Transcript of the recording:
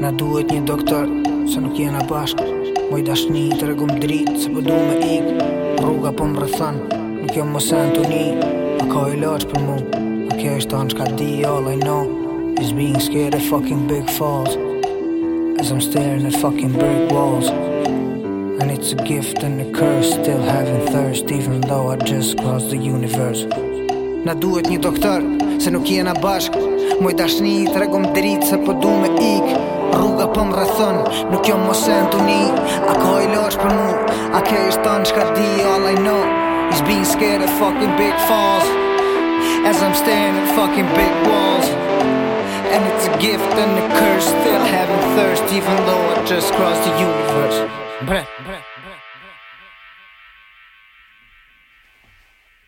Na duhet një doktor, se nuk jena bashk Moj dashni, tregom dritë, se po du me ik Rruga po më rrethon, nuk jom mos e antoni A ka ilaç për mu, a ke është ançka di All I know is being scared of fucking big falls As I'm staring at fucking brick walls And it's a gift and a curse Still having thirst Even though I just crossed the universe Na duhet një doktor, se nuk jena bashk Moj dashni i tregom drit se po du me ik Rruga po më rëthën, nuk jom më sen të ni A ka i losh për mu, a ke i shton qka di all I know Is being scared of fucking big falls As I'm staring at fucking big walls And it's a gift and a curse Still having thirst even though I just crossed the universe Bre, bre